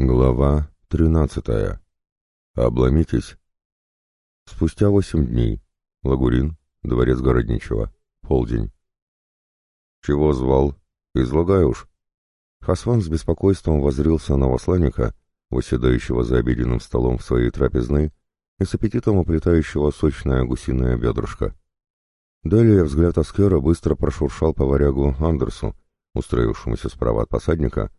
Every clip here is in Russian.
Глава тринадцатая. Обломитесь. Спустя восемь дней. Лагурин, дворец Городничего. Полдень. Чего звал? Излагай уж. Хасван с беспокойством возрился на посланника, восседающего за обеденным столом в своей трапезной, и с аппетитом уплетающего сочное гусиное бедрышко. Далее взгляд Аскера быстро прошуршал по варягу Андерсу, устроившемуся справа от посадника,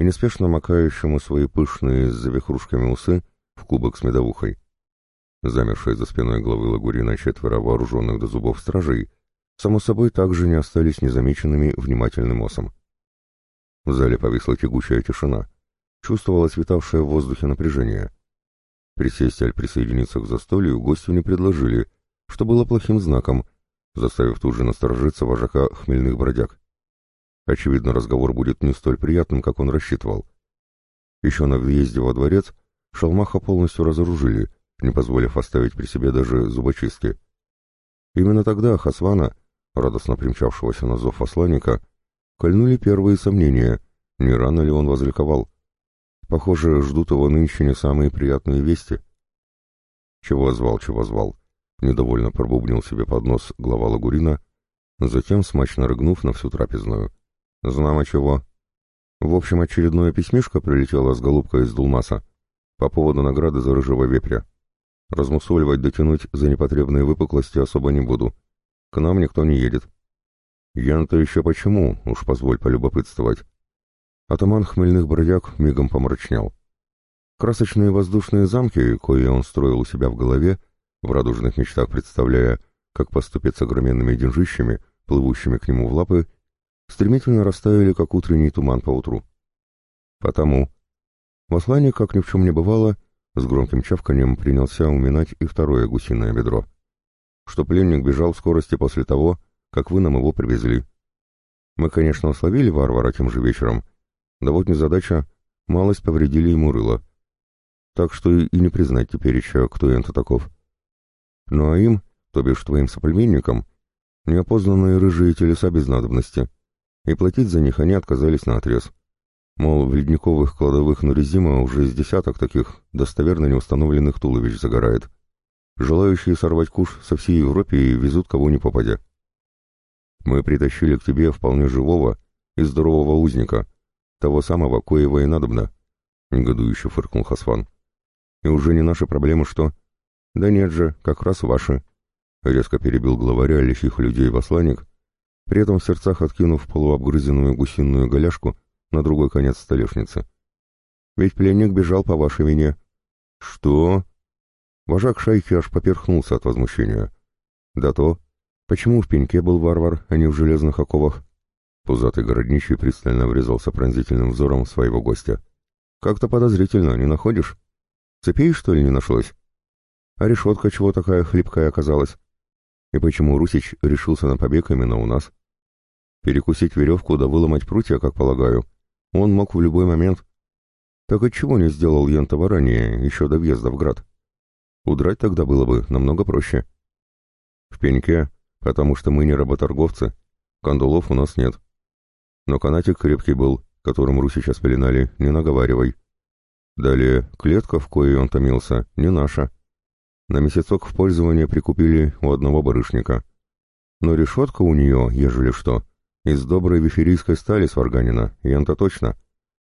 и неспешно макающему свои пышные с завихрушками усы в кубок с медовухой. Замершие за спиной главы Лагурина четверо вооруженных до зубов стражей, само собой, также не остались незамеченными внимательным осом. В зале повисла тягучая тишина, чувствовалось витавшее в воздухе напряжение. Присесть аль присоединиться к застолью гостю не предложили, что было плохим знаком, заставив тут же насторожиться вожака хмельных бродяг. Очевидно, разговор будет не столь приятным, как он рассчитывал. Еще на въезде во дворец Шалмаха полностью разоружили, не позволив оставить при себе даже зубочистки. Именно тогда Хасвана, радостно примчавшегося на зов посланника, кольнули первые сомнения, не рано ли он возликовал. Похоже, ждут его нынче не самые приятные вести. Чего звал, чего звал. Недовольно пробубнил себе под нос глава Лагурина, затем, смачно рыгнув на всю трапезную. Знамо чего. В общем, очередное письмишко прилетело с голубкой из Дулмаса по поводу награды за рыжего вепря. Размусоливать дотянуть за непотребные выпуклости особо не буду. К нам никто не едет. Ян-то еще почему, уж позволь полюбопытствовать. Атаман хмельных бродяг мигом помрачнел. Красочные воздушные замки, кои он строил у себя в голове, в радужных мечтах представляя, как поступит с огроменными деньжищами, плывущими к нему в лапы, стремительно растаяли, как утренний туман по утру. Потому посланник, как ни в чем не бывало, с громким чавканием принялся уминать и второе гусиное бедро. Что пленник бежал в скорости после того, как вы нам его привезли. Мы, конечно, словили варвара тем же вечером, да вот незадача, малость повредили ему рыло. Так что и не признать теперь еще, кто это таков. Ну а им, то бишь твоим соплеменникам, неопознанные рыжие телеса без надобности — и платить за них они отказались на отрез. Мол, в ледниковых кладовых Нурезима уже с десяток таких достоверно неустановленных туловищ загорает. Желающие сорвать куш со всей Европы и везут кого ни попадя. Мы притащили к тебе вполне живого и здорового узника, того самого, коего и надобно, — негодующе фыркнул Хасван. И уже не наши проблемы, что? Да нет же, как раз ваши. Резко перебил главаря лихих людей посланник, при этом в сердцах откинув полуобгрызенную гусиную голяшку на другой конец столешницы. «Ведь пленник бежал по вашей вине». «Что?» Вожак шайки аж поперхнулся от возмущения. «Да то. Почему в пеньке был варвар, а не в железных оковах?» Пузатый городничий пристально врезался пронзительным взором своего гостя. «Как-то подозрительно, не находишь? Цепей, что ли, не нашлось? А решетка чего такая хлипкая оказалась? И почему Русич решился на побег именно у нас?» Перекусить веревку да выломать прутья, как полагаю, он мог в любой момент. Так отчего не сделал Янтова ранее, еще до въезда в град? Удрать тогда было бы намного проще. В пеньке, потому что мы не работорговцы, кандулов у нас нет. Но канатик крепкий был, которым Ру сейчас пеленали, не наговаривай. Далее, клетка, в коей он томился, не наша. На месяцок в пользование прикупили у одного барышника. Но решетка у нее, ежели что, из доброй виферийской стали сварганина, ян-то точно.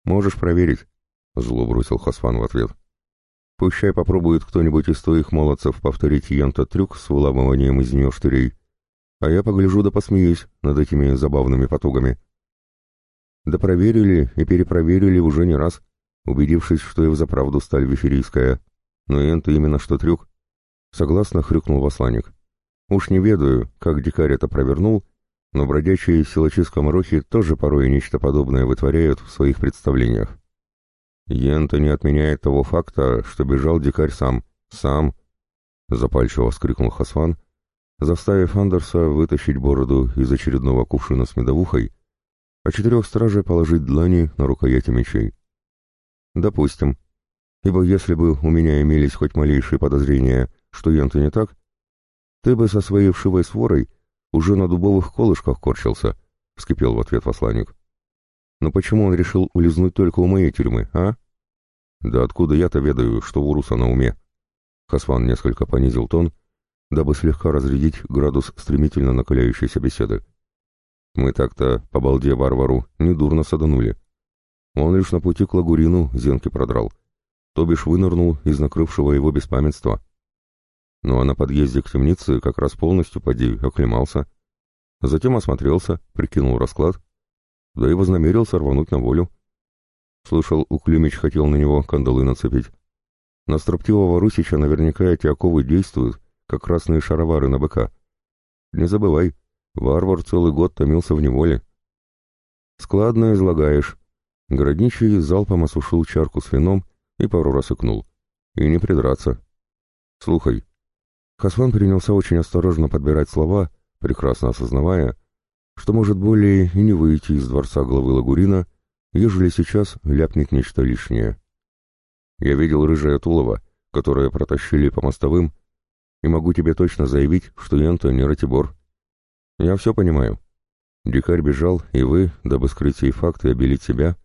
Можешь проверить. Зло бросил Хасфан в ответ. Пущай попробует кто-нибудь из твоих молодцев повторить ян-то трюк с выламыванием из нее штырей. А я погляжу да посмеюсь над этими забавными потугами. Да проверили и перепроверили уже не раз, убедившись, что и взаправду сталь виферийская. Но ян-то именно что трюк. Согласно хрюкнул Васланик. Уж не ведаю, как дикарь это провернул, но бродячие силачи скоморохи тоже порой нечто подобное вытворяют в своих представлениях. Йента не отменяет того факта, что бежал дикарь сам. Сам! Запальчиво вскрикнул Хасван, заставив Андерса вытащить бороду из очередного кувшина с медовухой, а четырех стражей положить длани на рукояти мечей. Допустим. Ибо если бы у меня имелись хоть малейшие подозрения, что Йента не так, ты бы со своей вшивой сворой уже на дубовых колышках корчился, — вскипел в ответ посланник. Но почему он решил улизнуть только у моей тюрьмы, а? Да откуда я-то ведаю, что у Руса на уме? Хасван несколько понизил тон, дабы слегка разрядить градус стремительно накаляющейся беседы. Мы так-то, по балде варвару, недурно саданули. Он лишь на пути к Лагурину зенки продрал, то бишь вынырнул из накрывшего его беспамятства. Ну а на подъезде к темнице как раз полностью, поди, оклемался. Затем осмотрелся, прикинул расклад, да и вознамерился рвануть на волю. Слышал, Уклимич хотел на него кандалы нацепить. На строптивого Русича наверняка эти оковы действуют, как красные шаровары на быка. Не забывай, варвар целый год томился в неволе. Складно излагаешь. Городничий залпом осушил чарку с вином и пару раз икнул. И не придраться. Слухай. Хасван принялся очень осторожно подбирать слова, прекрасно осознавая, что может более и не выйти из дворца главы Лагурина, ежели сейчас ляпнет нечто лишнее. Я видел рыжее Тулова, которое протащили по мостовым, и могу тебе точно заявить, что Янто не Ратибор. Я все понимаю. Дикарь бежал, и вы, дабы скрыть сей факт и обелить себя,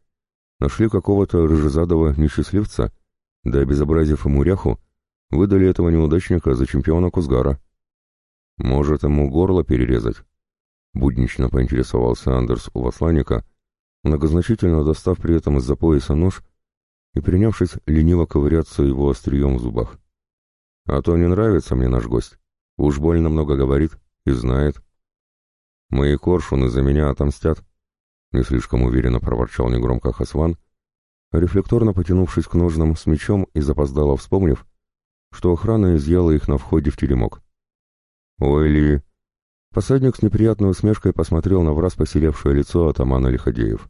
нашли какого-то рыжезадого несчастливца, да, обезобразив ему ряху, выдали этого неудачника за чемпиона Кузгара. Может, ему горло перерезать? Буднично поинтересовался Андерс у Васланика, многозначительно достав при этом из-за пояса нож и принявшись лениво ковыряться его острием в зубах. А то не нравится мне наш гость. Уж больно много говорит и знает. Мои коршуны за меня отомстят, не слишком уверенно проворчал негромко Хасван, рефлекторно потянувшись к ножнам с мечом и запоздало вспомнив, что охрана изъяла их на входе в теремок. «Ой, Ли!» Посадник с неприятной усмешкой посмотрел на враз поселевшее лицо атамана Лиходеев.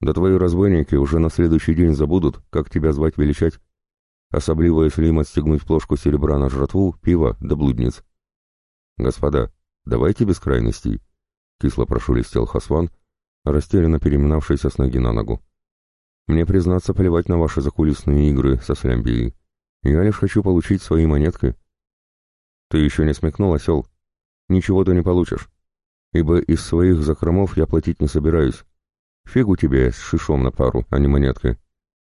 «Да твои разбойники уже на следующий день забудут, как тебя звать величать, особливо если им отстегнуть плошку серебра на жратву, пиво да блудниц». «Господа, давайте без крайностей», — кисло прошелестел Хасван, растерянно переминавшийся с ноги на ногу. «Мне, признаться, плевать на ваши закулисные игры со Слямбией. Я лишь хочу получить свои монетки». «Ты еще не смекнул, осел?» ничего ты не получишь, ибо из своих закромов я платить не собираюсь. Фигу тебе с шишом на пару, а не монеткой.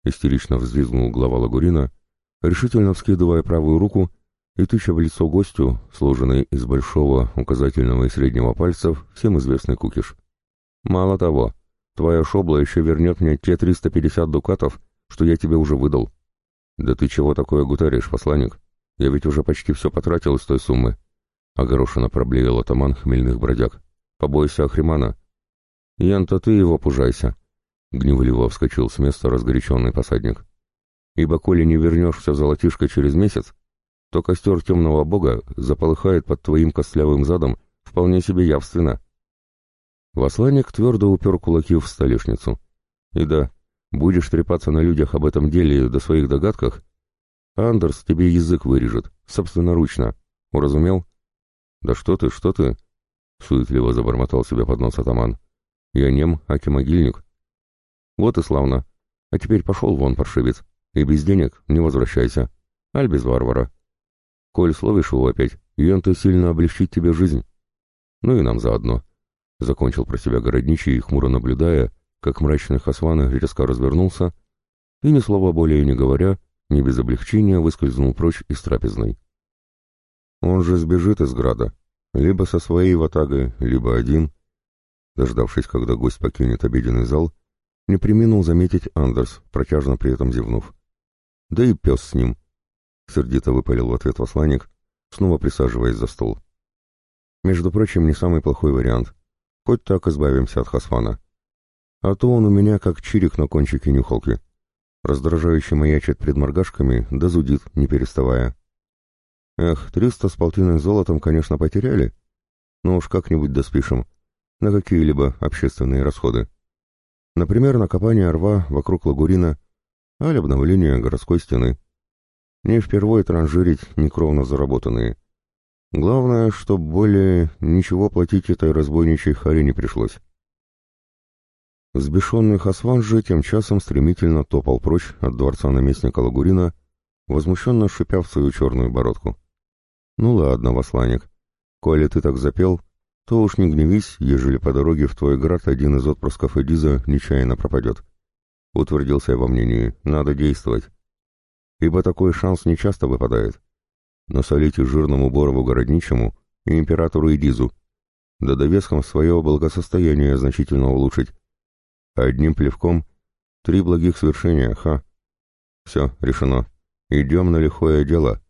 Истерично взвизгнул глава Лагурина, решительно вскидывая правую руку и тыча в лицо гостю, сложенный из большого, указательного и среднего пальцев, всем известный кукиш. Мало того, твоя шобла еще вернет мне те 350 дукатов, что я тебе уже выдал. Да ты чего такое гутаришь, посланник? Я ведь уже почти все потратил из той суммы. — огорошенно проблеял атаман хмельных бродяг. «Побойся Ахримана». «Ян-то ты его пужайся», — гневливо вскочил с места разгоряченный посадник. «Ибо коли не вернешь все золотишко через месяц, то костер темного бога заполыхает под твоим костлявым задом вполне себе явственно». Васланник твердо упер кулаки в столешницу. «И да, будешь трепаться на людях об этом деле до своих догадках, Андерс тебе язык вырежет, собственноручно. Уразумел?» «Да что ты, что ты?» — суетливо забормотал себе под нос атаман. «Я нем, аки могильник». «Вот и славно. А теперь пошел вон, паршивец, и без денег не возвращайся. Аль без варвара. Коль словишь его опять, и он-то сильно облегчит тебе жизнь. Ну и нам заодно». Закончил про себя городничий, хмуро наблюдая, как мрачный Хасван резко развернулся и, ни слова более не говоря, не без облегчения выскользнул прочь из трапезной. Он же сбежит из града, либо со своей ватагой, либо один. Дождавшись, когда гость покинет обеденный зал, не приминул заметить Андерс, протяжно при этом зевнув. Да и пес с ним. Сердито выпалил в ответ посланник, снова присаживаясь за стол. Между прочим, не самый плохой вариант. Хоть так избавимся от Хасфана. А то он у меня как чирик на кончике нюхалки. Раздражающе маячит пред моргашками, да зудит, не переставая. Эх, триста с полтиной золотом, конечно, потеряли, но уж как-нибудь доспишем на какие-либо общественные расходы. Например, на копание рва вокруг лагурина, аль обновление городской стены. Не впервой транжирить некровно заработанные. Главное, чтоб более ничего платить этой разбойничьей харе не пришлось. Сбешенный Хасван же тем часом стремительно топал прочь от дворца наместника Лагурина, возмущенно шипя в свою черную бородку. «Ну ладно, Васланик, коли ты так запел, то уж не гневись, ежели по дороге в твой град один из отпрысков Эдиза нечаянно пропадет», — утвердился я во мнении, — «надо действовать, ибо такой шанс нечасто выпадает. Насолите жирному Борову городничему и императору Эдизу, да довеском свое благосостояние значительно улучшить» Одним плевком три благих свершения, ха. Все, решено. Идем на лихое дело.